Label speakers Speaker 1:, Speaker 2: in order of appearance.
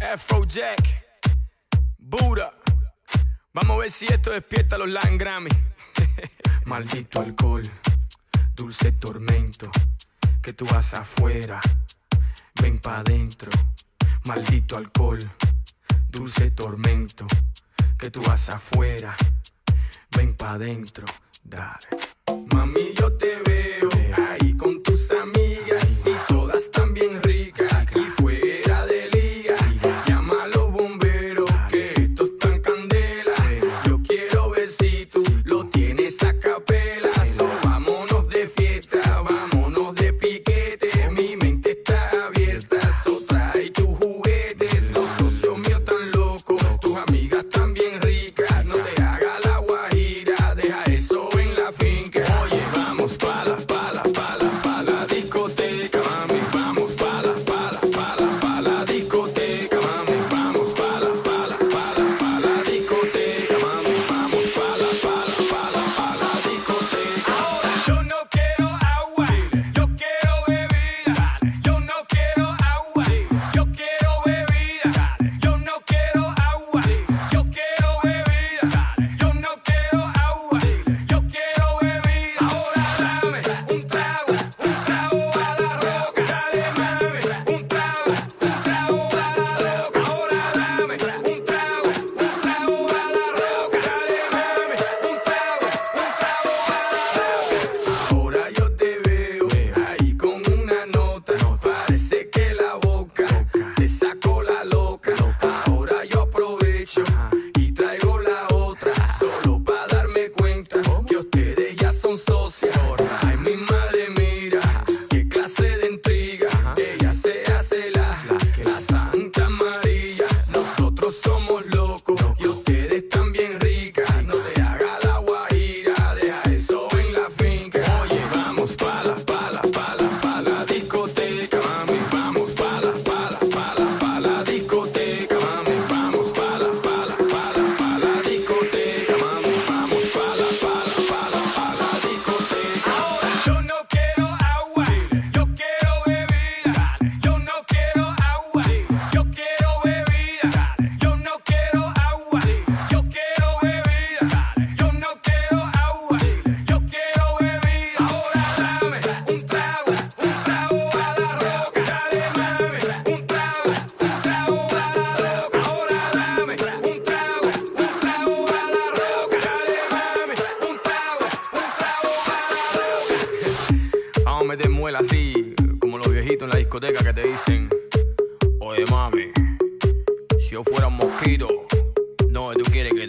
Speaker 1: Afrojack, Buda. Vamos a ver si esto despierta los Latin Grammy. Maldito alcohol, dulce tormento, que tú vas afuera, ven pa' dentro. Maldito alcohol, dulce tormento, que tú vas afuera, ven pa' dentro, dale. Mami, así, como los viejitos en la discoteca que te dicen, oye mami, si yo fuera un mosquito, no, tú quieres que